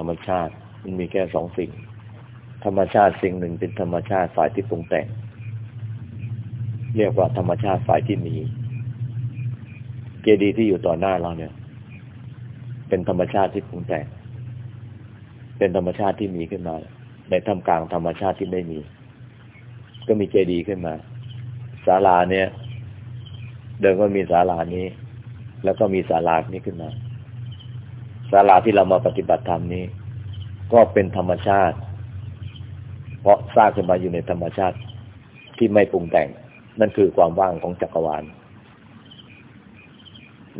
ธรรมชาติ มันมีแค่สองสิ่ง ธรรมชาติสิ่งหนึ่งเป็นธรรมชาติฝ่ายที่ปรุงแต่ง เรียกว่าธรรมชาติฝ่ายที่มี เจดีย์ที่อยู่ต่อหน้าเราเนี่ย เป็นธรรมชาติที่ปรุงแต่ง เป็นธรรมชาติที่มีขึ้นมา ในท่ามกลางธรรมชาติที่ไม่มี ก็มีเจดีย์ขึ้นมาศาลาเนี่ย เดิมก็มีศาลานี้ แล้วก็มีศาลานี้ขึ้นมา ศาลาที่เรามาปฏิบัติธรรมนี้ ก็เป็นธรรมชาติ เพราะสร้างขึ้นมาอยู่ในธรรมชาติที่ไม่ปรุงแต่ง นั่นคือความว่างของจักรวาล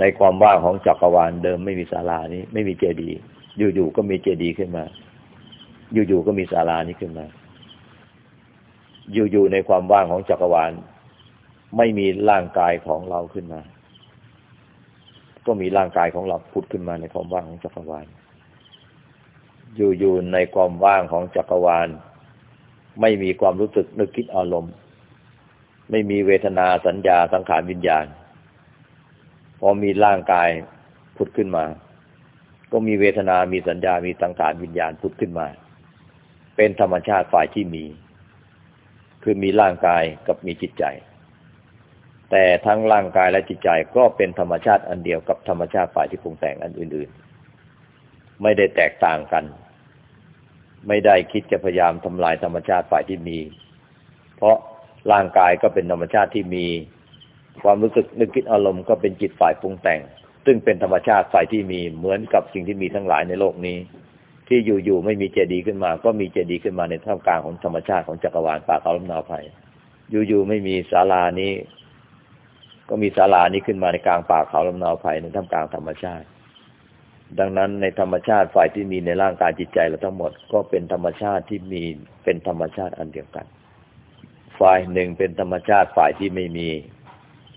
ในความว่างของจักรวาลเดิมไม่มีศาลานี้ ไม่มีเจดีย์อยู่ๆก็มีเจดีย์ขึ้นมา อยู่ๆก็มีศาลานี้ขึ้นมา อยู่ๆในความว่างของจักรวาล ไม่มีร่างกายของเราขึ้นมา ก็มีร่างกายของเราพุดขึ้นมาในความว่างของจักรวาล อยู่ๆในความว่างของจักรวาล ไม่มีความรู้สึกนึกคิดอารมณ์ ไม่มีเวทนาสัญญาสังขารวิญญาณ พอมีร่างกายพุดขึ้นมา ก็มีเวทนา มีสัญญา มีสังขารวิญญาณพุดขึ้นมา เป็นธรรมชาติฝ่ายที่มี คือมีร่างกายกับมีจิตใจ แต่ทั้งร่างกายและจิตใจก็เป็นธรรมชาติอันเดียวกับธรรมชาติฝ่ายที่ปรุงแต่งอันอื่น ๆ ไม่ได้แตกต่างกัน ไม่ได้คิดจะพยายามทำลายธรรมชาติฝ่ายที่มี เพราะร่างกายก็เป็นธรรมชาติที่มี ความรู้สึกนึกคิดอารมณ์ก็เป็นจิตฝ่ายปรุงแต่ง ซึ่งเป็นธรรมชาติฝ่ายที่มีเหมือนกับสิ่งที่มีทั้งหลายในโลกนี้ ที่อยู่ๆไม่มีเจดีย์ขึ้นมา ก็มีเจดีย์ขึ้นมาในท่ามกลางของธรรมชาติของจักรวาลป่าเขาลำนาภัยอยู่ๆไม่มีศาลานี้ ก็มีศาลานี้ขึ้นมาในกลางป่าเขาลำนาไผ่ในท่ามกลางธรรมชาติ ดังนั้นในธรรมชาติฝ่ายที่มีในร่างกายจิตใจเราทั้งหมด ก็เป็นธรรมชาติที่มีเป็นธรรมชาติอันเดียวกัน ฝ่ายหนึ่งเป็นธรรมชาติฝ่ายที่ไม่มี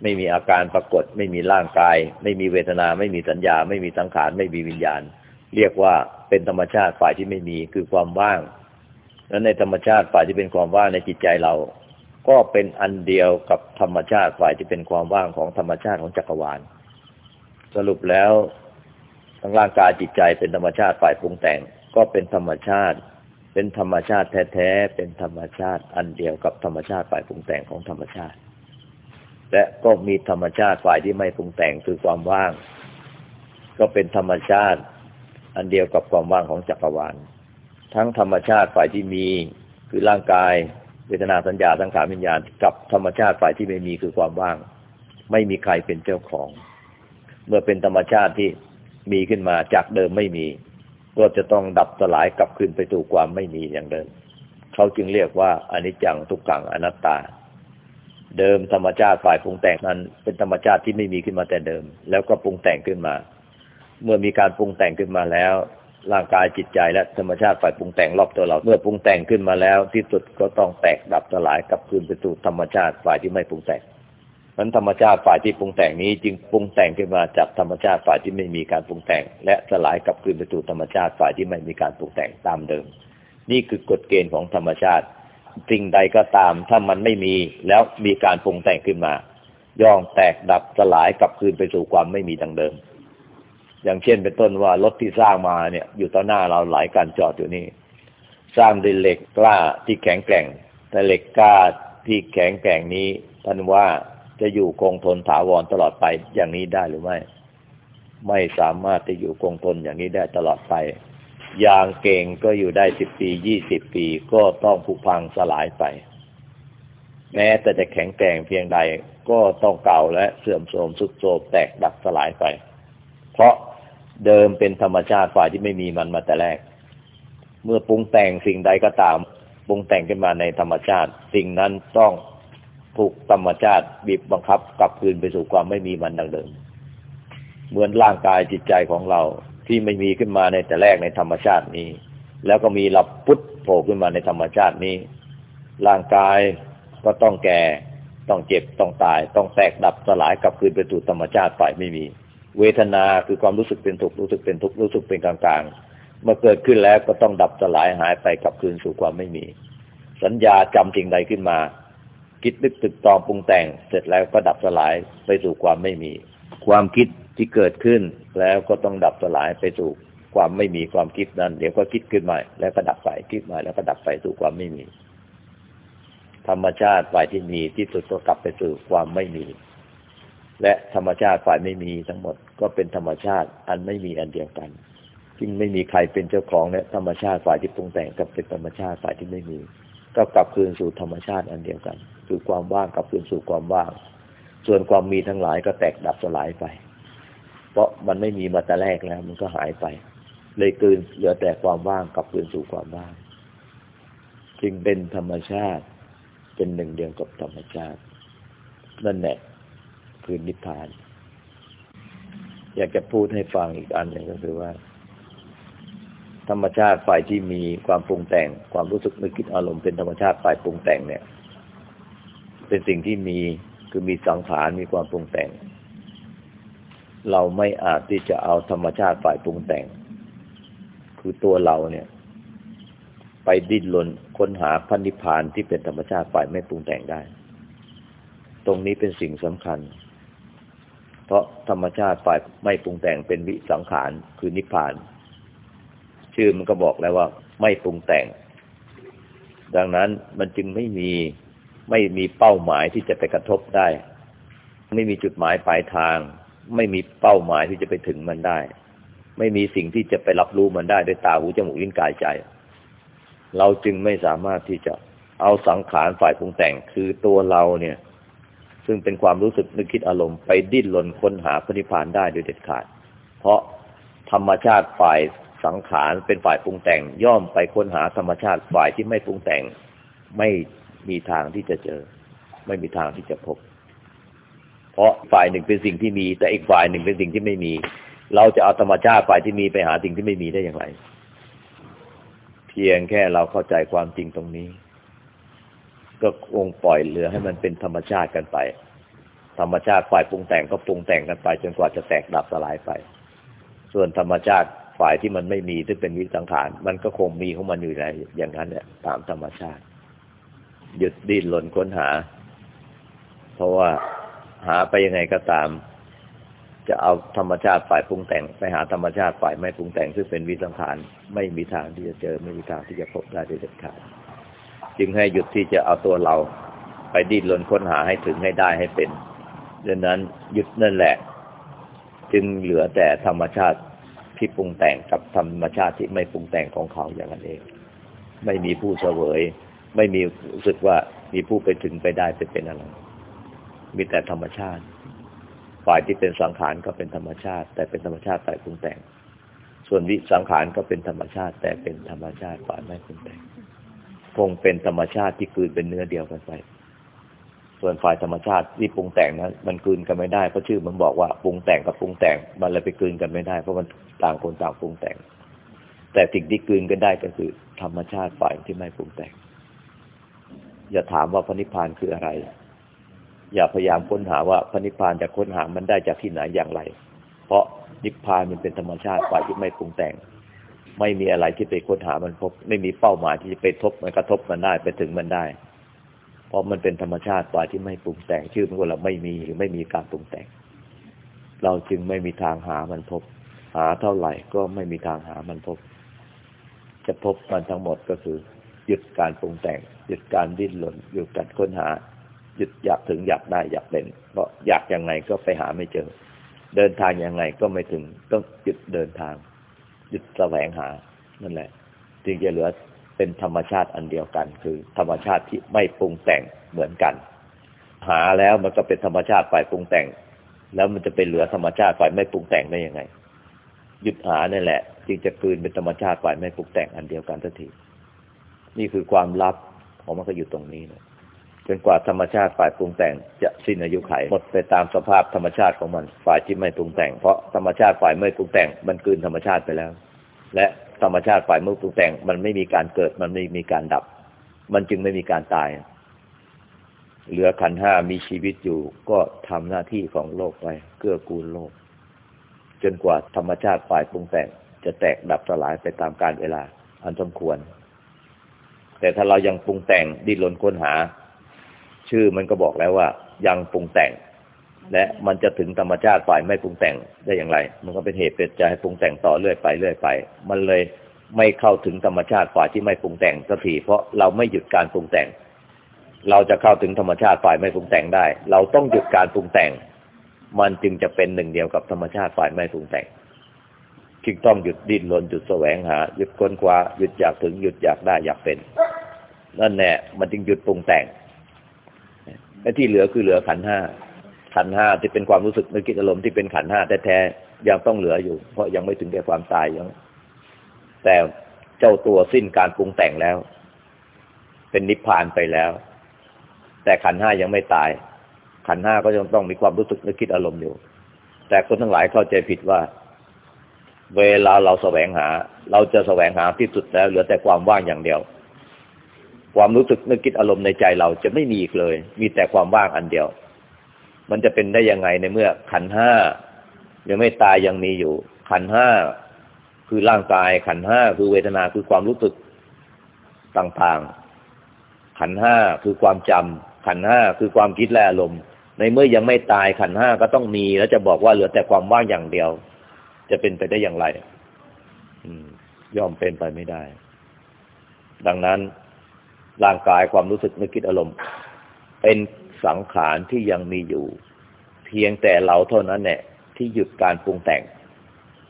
ไม่มีอาการปรากฏ ไม่มีร่างกาย ไม่มีเวทนา ไม่มีสัญญา ไม่มีสังขาร ไม่มีวิญญาณ เรียกว่าเป็นธรรมชาติฝ่ายที่ไม่มีคือความว่าง แล้วในธรรมชาติฝ่ายที่เป็นความว่างในจิตใจเรา ก็เป็นอันเดียวกับธรรมชาติฝ่ายที่เป็นความว่างของธรรมชาติของจักรวาล สรุปแล้วทั้งร่างกายจิตใจเป็นธรรมชาติฝ่ายปรุงแต่ง ก็เป็นธรรมชาติ เป็นธรรมชาติแท้ๆเป็นธรรมชาติอันเดียวกับธรรมชาติฝ่ายปรุงแต่งของธรรมชาติ และก็มีธรรมชาติฝ่ายที่ไม่ปรุงแต่งคือความว่าง ก็เป็นธรรมชาติ อันเดียวกับความว่างของจักรวาล ทั้งธรรมชาติฝ่ายที่มีคือร่างกาย เวทนาสัญญาสังขารวิญญาณกับธรรมชาติฝ่ายที่ไม่มีคือความว่าง ไม่มีใครเป็นเจ้าของ เมื่อเป็นธรรมชาติที่มีขึ้นมาจากเดิมไม่มี ก็จะต้องดับสลายกลับคืนไปสู่ความไม่มีอย่างเดิม เขาจึงเรียกว่าอนิจจังทุกขังอนัตตา เดิมธรรมชาติฝ่ายปรุงแต่งนั้น เป็นธรรมชาติที่ไม่มีขึ้นมาแต่เดิม แล้วก็ปรุงแต่งขึ้นมา เมื่อมีการปรุงแต่งขึ้นมาแล้ว ร่างกายจิตใจและธรรมชาติฝ่ายปรุงแต่งรอบตัวเรา เมื่อปรุงแต่งขึ้นมาแล้ว ที่สุดก็ต้องแตกดับสลายกลับคืนไปสู่ธรรมชาติฝ่ายที่ไม่ปรุงแต่งนั้นธรรมชาติฝ่ายที่ปรุงแต่งนี้จึงปรุงแต่งขึ้นมาจากธรรมชาติฝ่ายที่ไม่มีการปรุงแต่ง และสลายกลับคืนไปสู่ธรรมชาติฝ่ายที่ไม่มีการปรุงแต่งตามเดิม นี่คือกฎเกณฑ์ของธรรมชาติสิ่งใดก็ตามถ้ามันไม่มีแล้วมีการปรุงแต่งขึ้นมา ย่อมแตกดับสลายกลับคืนไปสู่ความไม่มีดังเดิม อย่างเช่นเป็นต้นว่ารถที่สร้างมาเนี่ย อยู่ต่อหน้าเราหลายการจอดอยู่นี่ สร้างด้วยเหล็กกล้าที่แข็งแกร่ง แต่เหล็กกล้าที่แข็งแกร่งนี้ท่านว่าจะอยู่คงทนถาวรตลอดไปอย่างนี้ได้หรือไม่ ไม่สามารถจะอยู่คงทนอย่างนี้ได้ตลอดไปยางเก่งก็อยู่ได้สิบปียี่สิบปีก็ต้องผุพังสลายไป แม้แต่จะแข็งแกร่งเพียงใดก็ต้องเก่าและเสื่อมโทรมสุดโทรมแตกดับสลายไป เพราะ เดิมเป็นธรรมชาติฝ่ายที่ไม่มีมันมาแต่แรก เมื่อปรุงแต่งสิ่งใดก็ตามปรุงแต่งขึ้นมาในธรรมชาติ สิ่งนั้นต้องถูกธรรมชาติบีบบังคับกลับคืนไปสู่ความไม่มีมันดังเดิม เหมือนร่างกายจิตใจของเราที่ไม่มีขึ้นมาในแต่แรกในธรรมชาตินี้ แล้วก็มีหลับพุทธโผล่ขึ้นมาในธรรมชาตินี้ ร่างกายก็ต้องแก่ต้องเจ็บต้องตาย ต้องแตกดับสลายกลับคืนไปสู่ธรรมชาติฝ่ายไม่มี เวทนาคือความรู้สึกเป็นทุกข์รู้สึกเป็นทุกข์รู้สึกเป็นกลางๆ เมื่อเกิดขึ้นแล้วก็ต้องดับสลายหายไปกลับคืนสู่ความไม่มี สัญญาจำสิ่งใดขึ้นมา คิดนึกตึกตองปรุงแต่ง เสร็จแล้วก็ดับสลายไปสู่ความไม่มี ความคิดที่เกิดขึ้นแล้วก็ต้องดับสลายไปสู่ความไม่มีความคิดนั้น เดี๋ยวก็คิดขึ้นมาแล้วก็ดับไปคิดมาแล้วก็ดับไปสู่ความไม่มี ธรรมชาติฝ่ายที่มีที่สุดก็กลับไปสู่ความไม่มี และธรรมชาติฝ่ายไม่มีทั้งหมดก็เป็นธรรมชาติอันไม่มีอันเดียวกันจึงไม่มีใครเป็นเจ้าของและธรรมชาติฝ่ายที่ปรุงแต่งกับเป็นธรรมชาติฝ่ายที่ไม่มี ก็กลับคืนสู่ธรรมชาติอันเดียวกัน คือความว่างกลับคืนสู่ความว่าง ส่วนความมีทั้งหลายก็แตกดับสลายไป เพราะมันไม่มีมาแต่แรกแล้ว มันก็หายไป เลยคืนเหลือแต่ความว่างกลับคืนสู่ความว่าง จึงเป็นธรรมชาติเป็นหนึ่งเดียวกับธรรมชาตินั่นแหละ คือนิพพาน อยากจะพูดให้ฟังอีกอันหนึ่งก็คือว่า ธรรมชาติฝ่ายที่มีความปรุงแต่ง ความรู้สึกนึกคิดอารมณ์เป็นธรรมชาติฝ่ายปรุงแต่งเนี่ย เป็นสิ่งที่มีคือมีสังขารมีความปรุงแต่ง เราไม่อาจที่จะเอาธรรมชาติฝ่ายปรุงแต่ง คือตัวเราเนี่ย ไปดิ้นรนค้นหาพันธิพานที่เป็นธรรมชาติฝ่ายไม่ปรุงแต่งได้ ตรงนี้เป็นสิ่งสำคัญ ราะธรรมชาติฝ่ายไม่ปรุงแต่งเป็นวิสังขารคือนิพพาน ชื่อมันก็บอกแล้วว่า ไม่ปรุงแต่ง ดังนั้นมันจึงไม่มีไม่มีเป้าหมายที่จะไปกระทบได้ ไม่มีจุดหมายปลายทาง ไม่มีเป้าหมายที่จะไปถึงมันได้ ไม่มีสิ่งที่จะไปรับรู้มันได้ด้วยตาหูจมูกลิ้นกายใจ เราจึงไม่สามารถที่จะเอาสังขารฝ่ายปรุงแต่งคือตัวเราเนี่ย ซึ่งเป็นความรู้สึกนึกคิดอารมณ์ไปดิ้นรนค้นหาพระนิพพานได้โดยเด็ดขาด เพราะธรรมชาติฝ่ายสังขารเป็นฝ่ายปรุงแต่งย่อมไปค้นหาธรรมชาติฝ่ายที่ไม่ปรุงแต่ง ไม่มีทางที่จะเจอ ไม่มีทางที่จะพบ เพราะฝ่ายหนึ่งเป็นสิ่งที่มี แต่อีกฝ่ายหนึ่งเป็นสิ่งที่ไม่มี เราจะเอาธรรมชาติฝ่ายที่มีไปหาสิ่งที่ไม่มีได้อย่างไร เพียงแค่เราเข้าใจความจริงตรงนี้ ก็คงปล่อยเหลือให้มันเป็นธรรมชาติกันไป ธรรมชาติฝ่ายปรุงแต่งก็ปรุงแต่งกันไป จนกว่าจะแตกดับสลายไป ส่วนธรรมชาติฝ่ายที่มันไม่มีที่เป็นวิสังขาร มันก็คงมีของมันอยู่ในอย่างนั้นเนี่ยตามธรรมชาติ หยุดดิ้นหล่นค้นหา เพราะว่าหาไปยังไงก็ตาม จะเอาธรรมชาติฝ่ายปรุงแต่ง ไปหาธรรมชาติฝ่ายไม่ปรุงแต่งซึ่งเป็นวิสังขารไม่มีทางที่จะเจอไม่มีทางที่จะพบได้โดยเด็ดขาด จึงให้หยุดที่จะเอาตัวเราไปดิ้นรนค้นหาให้ถึงให้ได้ให้เป็นดังนั้นหยุดนั่นแหละ จึงเหลือแต่ธรรมชาติที่ปรุงแต่งกับธรรมชาติที่ไม่ปรุงแต่งของเขาอย่างนั้นเอง ไม่มีผู้เสวย ไม่มีรู้สึกว่ามีผู้ไปถึงไปได้จะเป็นอะไร มีแต่ธรรมชาติ ฝ่ายที่เป็นสังขารก็เป็นธรรมชาติ แต่เป็นธรรมชาติฝ่ายปรุงแต่ง ส่วนวิสังขารก็เป็นธรรมชาติ แต่เป็นธรรมชาติฝ่ายไม่ปรุงแต่ง คงเป็นธรรมชาติที่คืนเป็นเนื้อเดียวกันไป ส่วนฝ่ายธรรมชาติที่ปรุงแต่งนั้นมันกลืนกันไม่ได้เพราะชื่อมันบอกว่าปรุงแต่งกับปรุงแต่งมันเลยไปกลืนกันไม่ได้เพราะมันต่างคนต่างปรุงแต่ง แต่สิ่งที่กลืนกันได้ก็คือ ธรรมชาติฝ่ายที่ไม่ปรุงแต่ง อย่าถามว่าพระนิพพานคืออะไร อย่าพยายามค้นหาว่าพระนิพพานจะค้นหามันได้จากที่ไหนอย่างไร เพราะนิพพานมันเป็นธรรมชาติฝ่ายที่ไม่ปรุงแต่ง ไม่มีอะไรที่ไปค้นหามันพบ ไม่มีเป้าหมายที่จะไปทบมันกระทบมันได้ไปถึงมันได้ เพราะมันเป็นธรรมชาติฝ่ายที่ไม่ปรุงแต่งชื่อมันก็เราไม่มีหรือไม่มีการปรุงแต่ง เราจึงไม่มีทางหามันพบ หาเท่าไหร่ก็ไม่มีทางหามันพบ จะพบมันทั้งหมดก็คือ หยุดการปรุงแต่ง หยุดการดิ้นรนหยุดการค้นหา หยุดอยากถึงอยากได้อยากเป็นเพราะอยากยังไงก็ไปหาไม่เจอ เดินทางยังไงก็ไม่ถึงต้องหยุดเดินทาง หยุดแสวงหานั่นแหละ จึงจะเหลือเป็นธรรมชาติอันเดียวกัน คือธรรมชาติที่ไม่ปรุงแต่งเหมือนกัน หาแล้วมันก็เป็นธรรมชาติฝ่ายปรุงแต่ง แล้วมันจะเป็นเหลือธรรมชาติฝ่ายไม่ปรุงแต่งได้ยังไง หยุดหานี่แหละ จึงจะคืนเป็นธรรมชาติฝ่ายไม่ปรุงแต่งอันเดียวกันทันทีนี่คือความลับของมันก็อยู่ตรงนี้นะ จนกว่าธรรมชาติฝ่ายปรุงแต่งจะสิ้นอายุไขหมดไปตามสภาพธรรมชาติของมัน ฝ่ายที่ไม่ปรุงแต่งเพราะธรรมชาติฝ่ายไม่ปรุงแต่งมันคืนธรรมชาติไปแล้ว และธรรมชาติฝ่ายไมุกปรุงแต่งมันไม่มีการเกิดมันไม่มีการดับ มันจึงไม่มีการตาย เหลือขันห้ามีชีวิตอยู่ก็ทำหน้าที่ของโลกไปเกื้อกูลโลก จนกว่าธรรมชาติฝ่ายปรุงแต่งจะแตกดับสลายไปตามกาลเวลา อันสมควร แต่ถ้าเรายังปรุงแต่งดิ้นรนค้นหา ชื่อมันก็บอกแล้วว่า ยังปรุงแต่ง และมันจะถึงธรรมชาติฝ่ายไม่ปรุงแต่งได้อย่างไร มันก็เป็นเหตุเป็นใจให้ปรุงแต่งต่อเรื่อยไปเรื่อยไป มันเลยไม่เข้าถึงธรรมชาติฝ่ายที่ไม่ปรุงแต่งสักทีเพราะเราไม่หยุดการปรุงแต่ง เราจะเข้าถึงธรรมชาติฝ่ายไม่ปรุงแต่งได้ เราต้องหยุดการปรุงแต่ง มันจึงจะเป็นหนึ่งเดียวกับธรรมชาติฝ่ายไม่ปรุงแต่งจึงต้องหยุดดิ้นรนหยุดแสวงหา หยุดค้นคว้าหยุดอยากถึงหยุดอยากได้อยากเป็น นั่นแน่มันจึงหยุดปรุงแต่ง และที่เหลือคือเหลือขันห้าขันห้าที่เป็นความรู้สึกนึกคิดอารมณ์ที่เป็นขันห้าแท้ๆยังต้องเหลืออยู่ เพราะยังไม่ถึงแก่ความตายยังแต่เจ้าตัวสิ้นการปรุงแต่งแล้ว เป็นนิพพานไปแล้ว แต่ขันห้ายังไม่ตาย ขันห้าก็ยังต้องมีความรู้สึกนึกคิดอารมณ์อยู่ แต่คนทั้งหลายเข้าใจผิดว่า เวลาเราแสวงหา เราจะแสวงหาที่สุดแล้ว เหลือแต่ความว่างอย่างเดียว ความรู้สึกนึกคิดอารมณ์ในใจเราจะไม่มีอีกเลย มีแต่ความว่างอันเดียว มันจะเป็นได้ยังไงในเมื่อ ขันห้ายังไม่ตายยังมีอยู่ ขันห้าคือร่างกาย ขันห้าคือเวทนาคือความรู้สึกต่างๆ ขันห้าคือความจำขันห้าคือความคิดและอารมณ์ ในเมื่อยังไม่ตายขันห้าก็ต้องมี แล้วจะบอกว่าเหลือแต่ความว่างอย่างเดียว จะเป็นไปได้อย่างไรย่อมเป็นไปไม่ได้ ดังนั้น ร่างกายความรู้สึกนึกคิดอารมณ์ เป็นสังขารที่ยังมีอยู่ เพียงแต่เราเท่านั้นแหละที่หยุดการปรุงแต่ง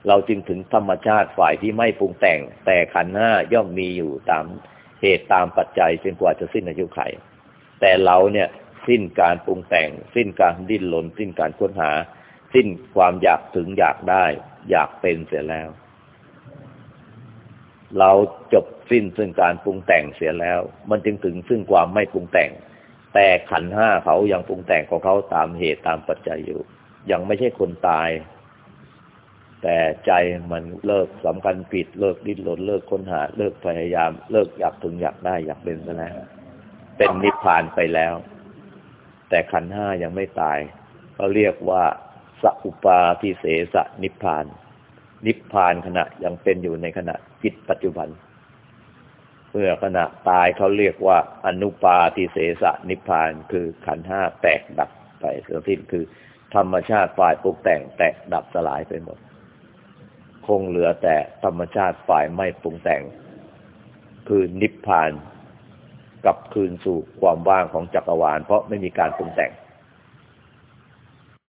เราจึงถึงธรรมชาติฝ่ายที่ไม่ปรุงแต่ง แต่ขันห้าย่อมมีอยู่ตามเหตุตามปัจจัยจนกว่าจะสิ้นอายุไข แต่เราเนี่ยสิ้นการปรุงแต่ง สิ้นการดิ้นรนสิ้นการค้นหา สิ้นความอยากถึงอยากได้ อยากเป็นเสียแล้ว เราจบ สิ้นซึ่งการปรุงแต่งเสียแล้ว มันจึงถึงซึ่งความไม่ปรุงแต่ง แต่ขันห้าเขายังปรุงแต่งของเขาตามเหตุตามปัจจัยอยู่ ยังไม่ใช่คนตาย แต่ใจมันเลิกสำคัญผิดเลิกดิ้นรนเลิกค้นหา เลิกพยายาม เลิกอยากถึงอยากได้อยากเป็นซะแล้วเป็นนิพพานไปแล้ว แต่ขันห้ายังไม่ตายเขาเรียกว่าสัพปาทิเสสนิพพาน นิพพานขณะยังเป็นอยู่ในขณะจิตปัจจุบัน เมื่อขณะตายเขาเรียกว่าอนุปาทิเสสนิพพาน คือขันห้าแตกดับไปเสียสิ้นคือ ธรรมชาติฝ่ายปรุงแต่งแตกดับสลายไปหมด คงเหลือแต่ธรรมชาติฝ่ายไม่ปรุงแต่ง คือนิพพานกับคืนสู่ความว่างของจักรวาล เพราะไม่มีการปรุงแต่ง